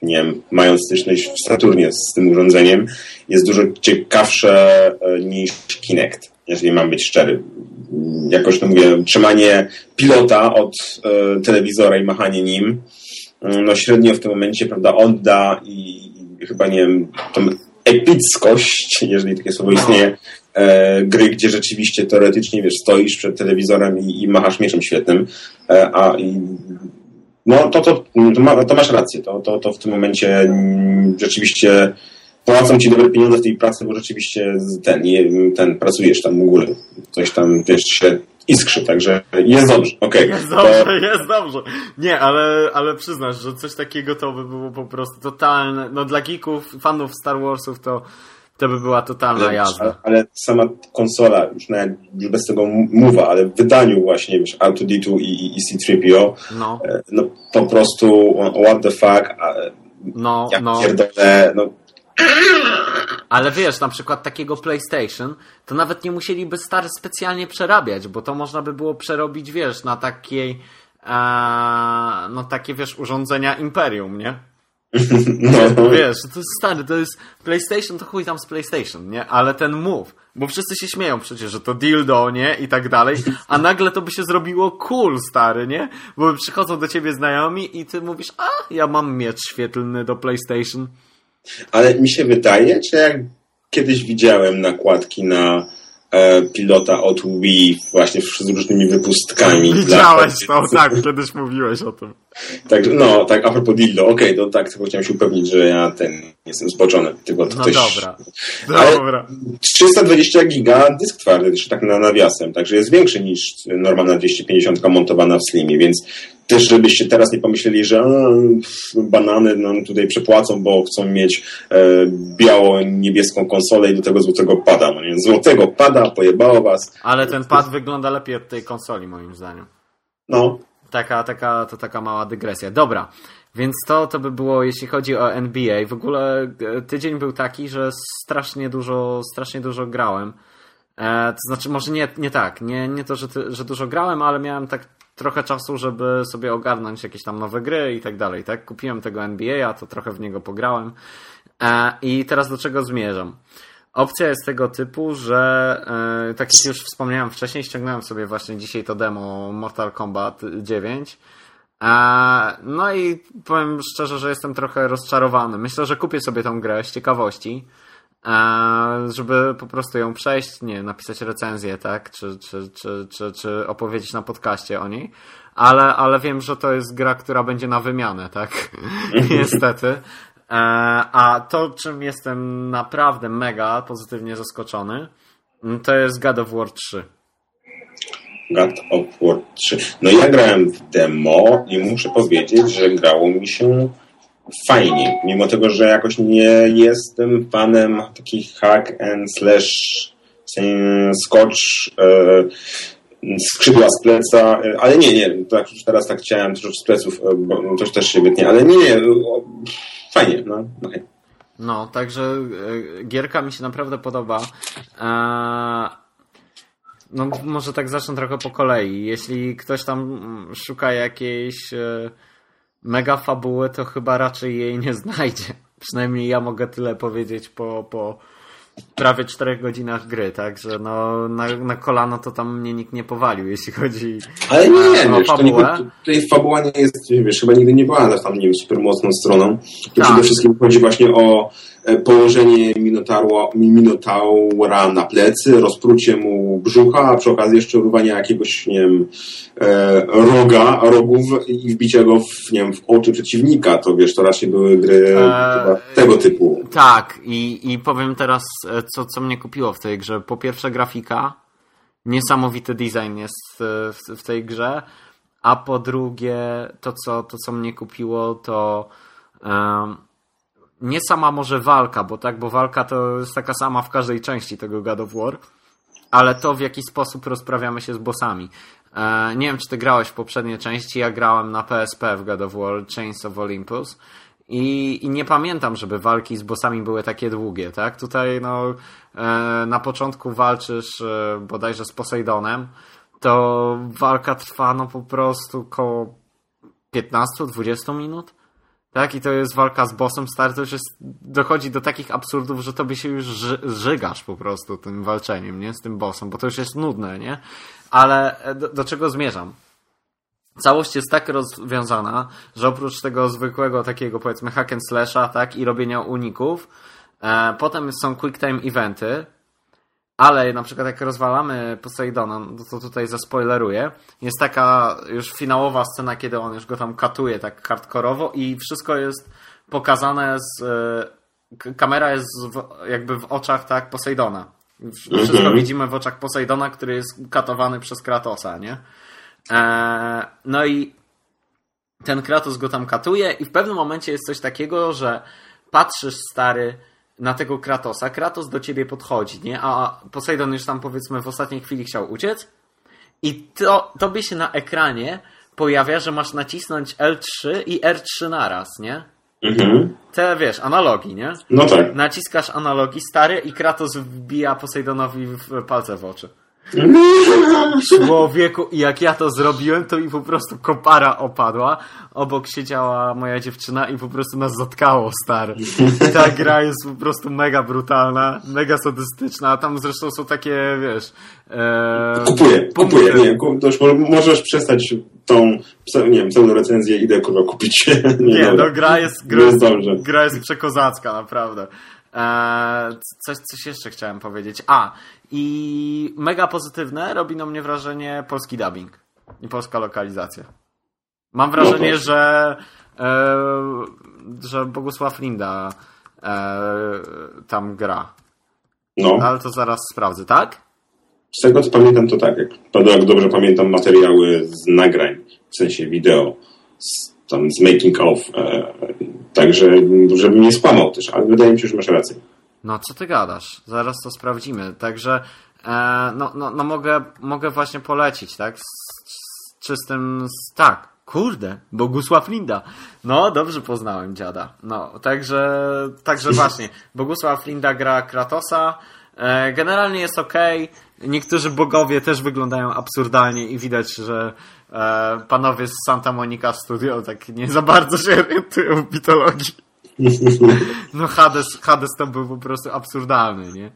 nie wiem, mając styczność w Saturnie z tym urządzeniem, jest dużo ciekawsze e, niż Kinect, jeżeli mam być szczery. Jakoś to mówię, trzymanie pilota od e, telewizora i machanie nim, mm, no średnio w tym momencie, prawda, odda i, i chyba, nie wiem, tą epickość, jeżeli takie słowo istnieje, e, gry, gdzie rzeczywiście teoretycznie, wiesz, stoisz przed telewizorem i, i machasz mieczem świetnym, e, a i, no to, to, to, ma, to masz rację, to, to, to w tym momencie mm, rzeczywiście płacą ci dobre pieniądze w tej pracy, bo rzeczywiście ten, ten pracujesz tam u góry, coś tam, wiesz, się iskrzy, także jest dobrze, okej. Jest To- dobrze, jest dobrze. Nie, ale, ale przyznasz, że coś takiego to by było po prostu totalne. No dla geeków, fanów Star Warsów to, to by była totalna Ale, jazda. ale sama konsola, już nawet już bez tego mowa, ale w wydaniu właśnie wiesz, R2D2 i, i, i C3PO, No, e, no po prostu what the fuck, a, no, jak no. pierdolę, no Ale wiesz, na przykład takiego PlayStation, to nawet nie musieliby stary specjalnie przerabiać, bo to można by było przerobić, wiesz, na takiej, e, no takie, wiesz, urządzenia Imperium, nie? no, Wiesz, to jest stary, to jest PlayStation, to chuj tam z PlayStation, nie? Ale ten move, bo wszyscy się śmieją przecież, że to dildo, nie? I tak dalej, a nagle to by się zrobiło cool, stary, nie? Bo przychodzą do ciebie znajomi i ty mówisz, a, ja mam miecz świetlny do PlayStation. Ale mi się wydaje, że jak kiedyś widziałem nakładki na e, pilota od Wii właśnie z różnymi wypustkami. Widziałeś dla- to, tak, kiedyś mówiłeś o tym. Także, no, tak, a propos dildo, okej, to tak, tylko chciałem się upewnić, że ja ten, jestem zboczony, tylko to No ktoś... dobra, Ale- dobra. 320 giga dysk twardy, tak na nawiasem, także jest większy niż normalna 250 montowana w Slimie, więc też żebyście teraz nie pomyśleli, że a, banany nam tutaj przepłacą, bo chcą mieć e, biało-niebieską konsolę i do tego złotego pada. No nie? Złotego pada, pojebało was. Ale ten pad wygląda lepiej od tej konsoli, moim zdaniem. No, Taka, taka, to taka mała dygresja. Dobra, więc to, to by było, jeśli chodzi o NBA. W ogóle e, tydzień był taki, że strasznie dużo, strasznie dużo grałem. E, to znaczy, może nie, nie tak, nie, nie to, że, ty, że dużo grałem, ale miałem tak trochę czasu, żeby sobie ogarnąć jakieś tam nowe gry i tak dalej, tak? Kupiłem tego NBA, to trochę w niego pograłem. E, I teraz do czego zmierzam? Opcja jest tego typu, że e, tak jak już wspomniałem wcześniej, ściągnąłem sobie właśnie dzisiaj to demo Mortal Kombat 9. E, no i powiem szczerze, że jestem trochę rozczarowany. Myślę, że kupię sobie tą grę z ciekawości, żeby po prostu ją przejść, nie napisać recenzję, tak, czy, czy, czy, czy, czy opowiedzieć na podcaście o niej. Ale, ale wiem, że to jest gra, która będzie na wymianę, tak? Niestety. E, A to, czym jestem naprawdę mega pozytywnie zaskoczony, mm, to jest God of War 3. God of War 3. No ja grałem w demo i muszę powiedzieć, że grało mi się fajnie, mimo tego, że jakoś nie jestem fanem takich hack and slash scotch e, skrzydła z pleca, e, ale nie, nie, tak teraz tak chciałem troszeczkę z pleców, e, bo to też się wytnie, ale nie, nie, fajnie, no, okej. No, także gierka mi się naprawdę podoba. No, może tak zacznę trochę po kolei. Jeśli ktoś tam szuka jakiejś mega fabuły, to chyba raczej jej nie znajdzie. Przynajmniej ja mogę tyle powiedzieć po, po prawie 4 godzinach gry, także no na, na kolano to tam mnie nikt nie powalił, jeśli chodzi Ale nie, e, o wiesz, to nie, fabułę. tutaj fabuła nie jest, wiesz, chyba nigdy nie była tam, nie wiem, super mocną stroną. Tu Tak. przede wszystkim chodzi właśnie o położenie Minotaura, Minotaura na plecy, rozprucie mu brzucha, a przy okazji jeszcze urwanie jakiegoś, nie wiem, e, roga, rogów i wbicie go w, nie wiem, w oczy przeciwnika. To wiesz, to raczej były gry chyba tego typu. Tak, i, i powiem teraz, e, co, co mnie kupiło w tej grze. Po pierwsze grafika, niesamowity design jest w, w tej grze, a po drugie to co, to, co mnie kupiło, to um, nie sama może walka, bo tak, bo walka to jest taka sama w każdej części tego God of War, ale to w jaki sposób rozprawiamy się z bossami. E, nie wiem, czy ty grałeś w poprzedniej części, ja grałem na PSP w God of War Chains of Olympus i, i nie pamiętam, żeby walki z bossami były takie długie, tak? Tutaj no, e, na początku walczysz e, bodajże z Posejdonem, to walka trwa no po prostu około 15-20 minut. Tak, i to jest walka z bossem stary, to już jest, dochodzi do takich absurdów, że tobie się już żygasz po prostu tym walczeniem, nie? Z tym bossem, bo to już jest nudne, nie? Ale e, do, do czego zmierzam? Całość jest tak rozwiązana, że oprócz tego zwykłego takiego powiedzmy hack and slasha, tak, i robienia uników, e, potem są quick time eventy, ale na przykład jak rozwalamy Poseidona, no to tutaj zaspoileruję, jest taka już finałowa scena, kiedy on już go tam katuje tak hardkorowo i wszystko jest pokazane z... E, kamera jest w, jakby w oczach tak Poseidona. Wszystko mhm. widzimy w oczach Poseidona, który jest katowany przez Kratosa, nie? E, no i ten Kratos go tam katuje i w pewnym momencie jest coś takiego, że patrzysz stary na tego Kratosa, Kratos do ciebie podchodzi, nie? A Poseidon już tam powiedzmy w ostatniej chwili chciał uciec i to, tobie się na ekranie pojawia, że masz nacisnąć L3 i R3 naraz, nie? Mhm. Te, wiesz, analogii, nie? No tak. Naciskasz analogii stary i Kratos wbija Poseidonowi w palce w oczy. Człowieku, i jak ja to zrobiłem, to mi po prostu kopara opadła. Obok siedziała moja dziewczyna i po prostu nas zatkało, stary. Ta gra jest po prostu mega brutalna, mega sadystyczna. Tam zresztą są takie, wiesz... E... Kupuję, kupuję. Nie, to już możesz przestać tą, nie wiem, pseudo recenzję, idę kurwa kupić. nie, nie no gra jest, gra, jest, gra jest przekozacka, naprawdę. Eee, coś, coś jeszcze chciałem powiedzieć. A, i mega pozytywne robi na mnie wrażenie polski dubbing i polska lokalizacja. Mam wrażenie, że, e, że Bogusław Linda e, tam gra. No. Ale to zaraz sprawdzę, tak? Z tego co pamiętam, to tak. Jak, jak dobrze pamiętam materiały z nagrań, w sensie wideo, z, tam z making of. E, także, żebym nie skłamał też, ale wydaje mi się, że masz rację. No, co ty gadasz? Zaraz to sprawdzimy. Także, e, no, no, no mogę, mogę właśnie polecić, tak? Z, z czystym, z, tak, kurde, Bogusław Linda. No, dobrze poznałem dziada. No, także, także właśnie, Bogusław Linda gra Kratosa. E, generalnie jest ok. Niektórzy bogowie też wyglądają absurdalnie i widać, że e, panowie z Santa Monica Studio tak nie za bardzo się orientują w mitologii. No Hades, Hades to był po prostu absurdalny, nie?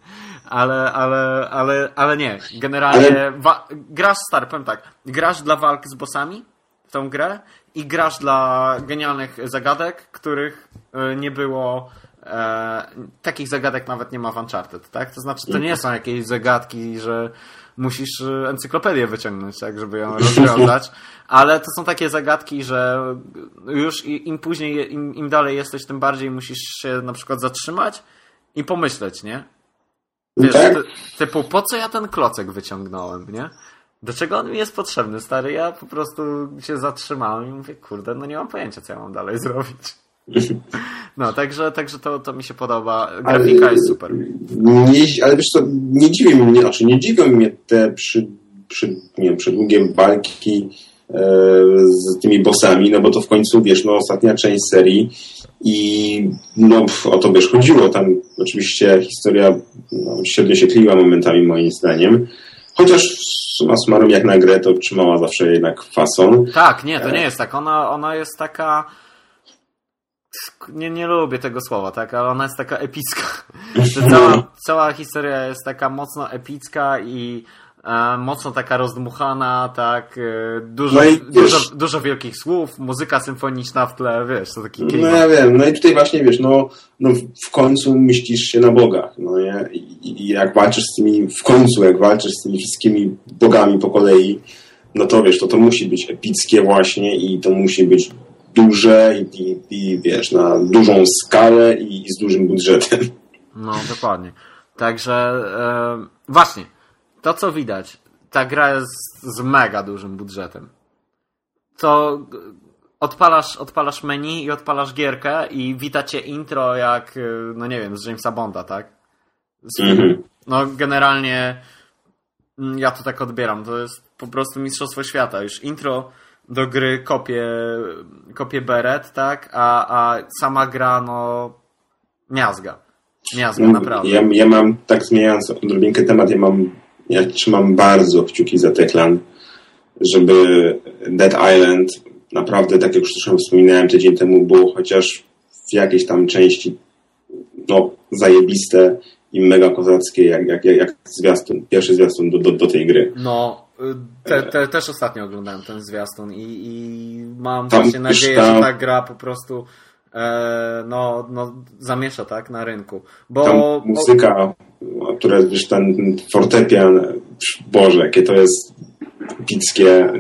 Ale, ale, ale, ale nie. Generalnie wa- grasz stary, powiem tak, grasz dla walk z bossami w tą grę i grasz dla genialnych zagadek, których e, nie było e, takich zagadek nawet nie ma w Uncharted, tak? To znaczy, to nie są jakieś zagadki, że musisz e, encyklopedię wyciągnąć, tak, żeby ją rozwiązać. Ale to są takie zagadki, że już im później, im, im dalej jesteś, tym bardziej musisz się na przykład zatrzymać i pomyśleć, nie? Wiesz, tak? ty, typu, po co ja ten klocek wyciągnąłem, nie? Do czego on mi jest potrzebny, stary? Ja po prostu się zatrzymałem i mówię, kurde, no nie mam pojęcia, co ja mam dalej zrobić. No, także, także to, to mi się podoba. Grafika ale, jest super. Nie, ale wiesz co, nie dziwi mnie, znaczy nie dziwią mnie te przy, przy, nie wiem, przedługie walki e, z tymi bossami, no bo to w końcu, wiesz, no ostatnia część serii i no o to wiesz, chodziło. Tam oczywiście historia no, średnio się kliła momentami moim zdaniem. Chociaż suma summarum jak na grę to trzymała zawsze jednak fason. Tak, nie, to nie jest tak. Ona, ona jest taka nie, nie lubię tego słowa, tak, ale ona jest taka epicka. Cała, cała historia jest taka mocno epicka i e, mocno taka rozdmuchana, tak, e, dużo, no dużo, dużo, wielkich słów, muzyka symfoniczna w tle, wiesz, to taki. No ja wiem, no i tutaj właśnie, wiesz, no, no w końcu myślisz się na bogach, no nie? I, I jak walczysz z tymi, w końcu jak walczysz z tymi wszystkimi bogami po kolei, no to wiesz, to to musi być epickie właśnie i to musi być duże i, i, i wiesz, na dużą skalę i, i, z dużym budżetem. No, dokładnie. Także e, właśnie, to co widać, ta gra jest z mega dużym budżetem. To odpalasz, odpalasz menu i odpalasz gierkę i witacie intro jak, y, no nie wiem, z Jamesa Bonda, tak? Z, Mhm. No generalnie mm, ja to tak odbieram. To jest po prostu mistrzostwo świata. Już intro do gry kopie, kopie beret, tak? A, a sama gra, no miazga. Miazga, naprawdę. Ja, ja mam, tak zmieniając odrobinkę temat, ja mam, ja trzymam bardzo kciuki za Techland, żeby Dead Island naprawdę, tak jak już zresztą wspominałem tydzień temu, było chociaż w jakiejś tam części no, zajebiste i mega kozackie, jak, jak, jak, jak zwiastun, pierwszy zwiastun do, do, do tej gry. No, te, te, też ostatnio oglądałem ten zwiastun i, i mam Tam właśnie nadzieję, ta- że ta gra po prostu e, no, no, zamiesza tak na rynku. Bo Tam muzyka, która jest ten fortepian, Boże, jakie to jest epickie.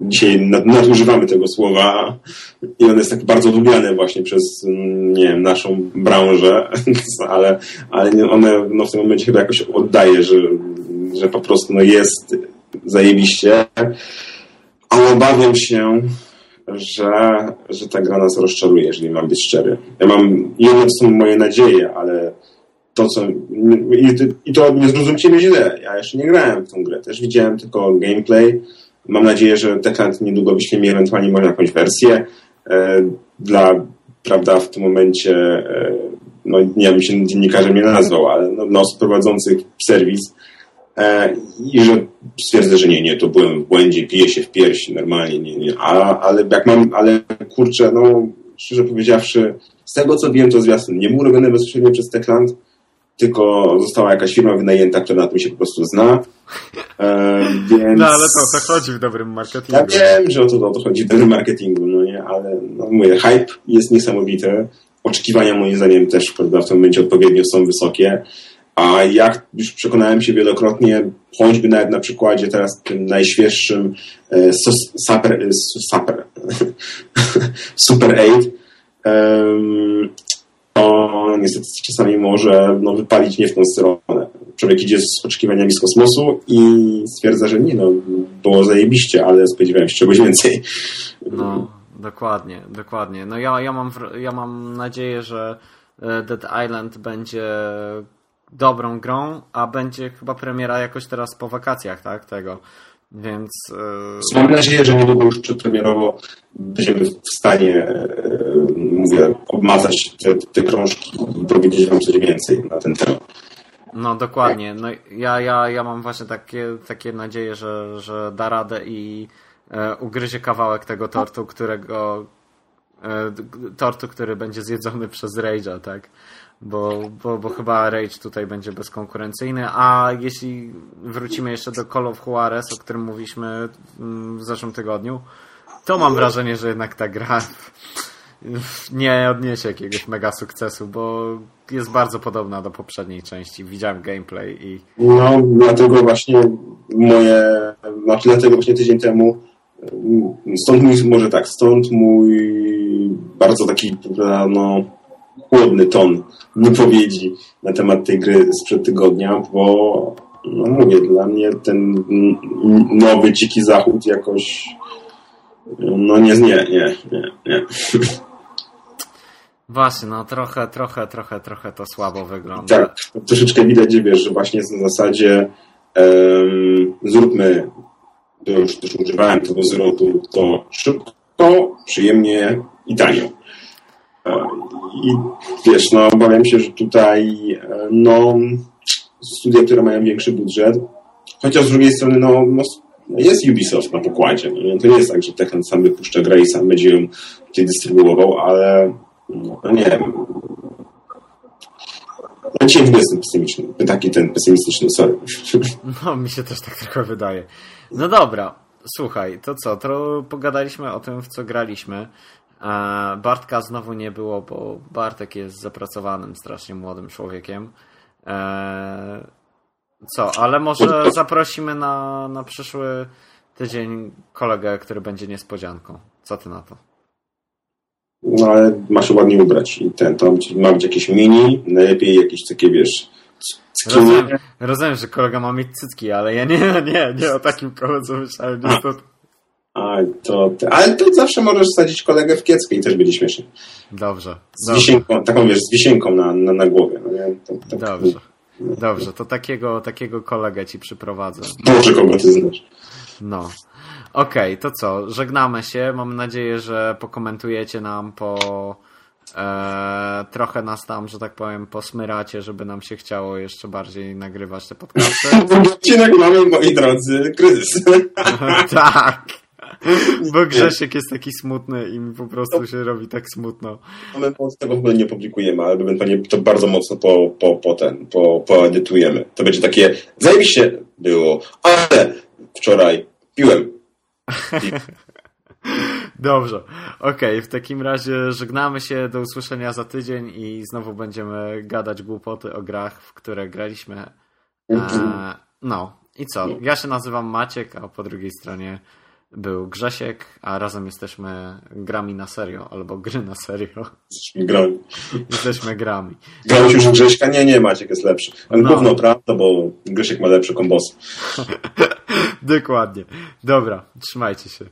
Dzisiaj nad- nadużywamy tego słowa i on jest tak bardzo lubiany właśnie przez, mm, nie wiem, naszą branżę, ale, ale one no, w tym momencie chyba jakoś oddaje, że, że po prostu no, jest zajebiście. Ale obawiam się, że, że ta gra nas rozczaruje, jeżeli mam być szczery. Ja mam, jedno są moje nadzieje, ale to, co. I, I to nie zrozumcie mnie źle. Ja jeszcze nie grałem w tą grę. Też widziałem tylko gameplay. Mam nadzieję, że Techland niedługo wyśle mi ewentualnie może jakąś wersję e, dla, prawda, w tym momencie, e, no nie wiem, się dziennikarzem nie nazwał, ale no, osób prowadzących serwis i że stwierdzę, że nie, nie, to byłem w błędzie, piję się w piersi normalnie, nie, nie, a, ale jak mam, ale kurczę, no szczerze powiedziawszy, z tego co wiem, to zwiastun nie był robiony bezpośrednio przez Techland, tylko została jakaś firma wynajęta, która na tym się po prostu zna. E, więc... No ale to o to chodzi w dobrym marketingu. Ja wiem, że o to, o to chodzi w dobrym marketingu, no nie, ale no, mówię, hype jest niesamowity. Oczekiwania moim zdaniem też prawda, w tym momencie odpowiednio są wysokie. A jak już przekonałem się wielokrotnie, choćby nawet na przykładzie teraz tym najświeższym e, e, super, super 8, em, to niestety czasami może no, wypalić nie w tą stronę. Człowiek idzie z oczekiwaniami z kosmosu i stwierdza, że nie no, było zajebiście, ale spodziewałem się czegoś więcej. No, dokładnie, dokładnie. No ja, ja, mam, ja mam nadzieję, że e, Dead Island będzie dobrą grą, a będzie chyba premiera jakoś teraz po wakacjach, tak, tego. Więc e, Mam nadzieję, że niedługo już przedpremierowo będziemy w stanie, e, mówię, obmazać te, te krążki i powiedzieć wam coś więcej na ten temat. no dokładnie. No ja, ja, ja mam właśnie takie, takie nadzieje, że, że da radę i e, ugryzie kawałek tego tortu, którego e, tortu, który będzie zjedzony przez Rage'a, tak? Bo, bo, bo chyba Rage tutaj będzie bezkonkurencyjny, a jeśli wrócimy jeszcze do Call of Juarez, o którym mówiliśmy mm, w zeszłym tygodniu, to mam wrażenie, że jednak ta gra nie odniesie jakiegoś mega sukcesu, bo jest bardzo podobna do poprzedniej części. Widziałem gameplay i No, dlatego właśnie moje, znaczy dlatego właśnie tydzień temu, mm, stąd mój, może tak, stąd mój bardzo taki, no, chłodny ton wypowiedzi na temat tej gry sprzed tygodnia, bo, no mówię, dla mnie ten nowy Dziki Zachód jakoś, no nie, nie, nie, nie, nie. właśnie, no trochę, trochę, trochę, trochę to słabo wygląda. Tak, troszeczkę widać, że wiesz, że właśnie jest na zasadzie em, zróbmy, to już też używałem tego zwrotu, to szybko, przyjemnie i tanio. I wiesz, no obawiam się, że tutaj e, no studia, które mają większy budżet, chociaż z drugiej strony no, no jest Ubisoft na pokładzie. No, to nie jest tak, że Techland sam wypuszcza grę i sam będzie ją tutaj dystrybuował, ale no nie wiem, no ogóle jestem pesymistyczny. Taki ten pesymistyczny, sorry. No, mi się też tak trochę wydaje. No dobra, słuchaj, to co, to pogadaliśmy o tym, w co graliśmy. Bartka znowu nie było, bo Bartek jest zapracowanym, strasznie młodym człowiekiem. E, Co, ale może zaprosimy na, na przyszły tydzień kolegę, który będzie niespodzianką. Co ty na to? No ale ma się ładnie ubrać i ten, to ma być jakieś mini, najlepiej jakieś takie, wiesz, Rozumiem, rozumiem, że kolega ma mieć cycki, ale ja nie, nie, nie o takim koledze myślałem niestety. A, to, ale to zawsze możesz sadzić kolegę w kieckę i też będzie śmiesznie. Dobrze. Z wisienką, taką wiesz, z wisienką na, na, na głowie. No nie? To, to, Dobrze. Dobrze, to takiego, takiego kolegę ci przyprowadzę. Boże, kogo ty znasz. No. Okej, okay, to co? Żegnamy się. Mam nadzieję, że pokomentujecie nam po. E, trochę nas tam, że tak powiem, posmyracie, żeby nam się chciało jeszcze bardziej nagrywać te podcasty. Odcinek mamy, moi drodzy, kryzys. tak. Bo Grzesiek jest taki smutny i mi po prostu się robi tak smutno. My tego w ogóle nie publikujemy, ale ewentualnie to bardzo mocno po, po, po ten, po, poedytujemy. To będzie takie, zajebiście było, ale wczoraj piłem. Dobrze. Okej, okay, w takim razie żegnamy się, do usłyszenia za tydzień i znowu będziemy gadać głupoty o grach, w które graliśmy. E, no i co? Ja się nazywam Maciek, a po drugiej stronie był Grzesiek, a razem jesteśmy grami na serio, albo gry na serio. Jesteśmy grami. Jesteśmy grami. Grałeś już Grześka? Nie, nie, Maciek jest lepszy. Ale no. gówno prawda, bo Grzesiek ma lepszy kombos. Dokładnie. Dobra, trzymajcie się.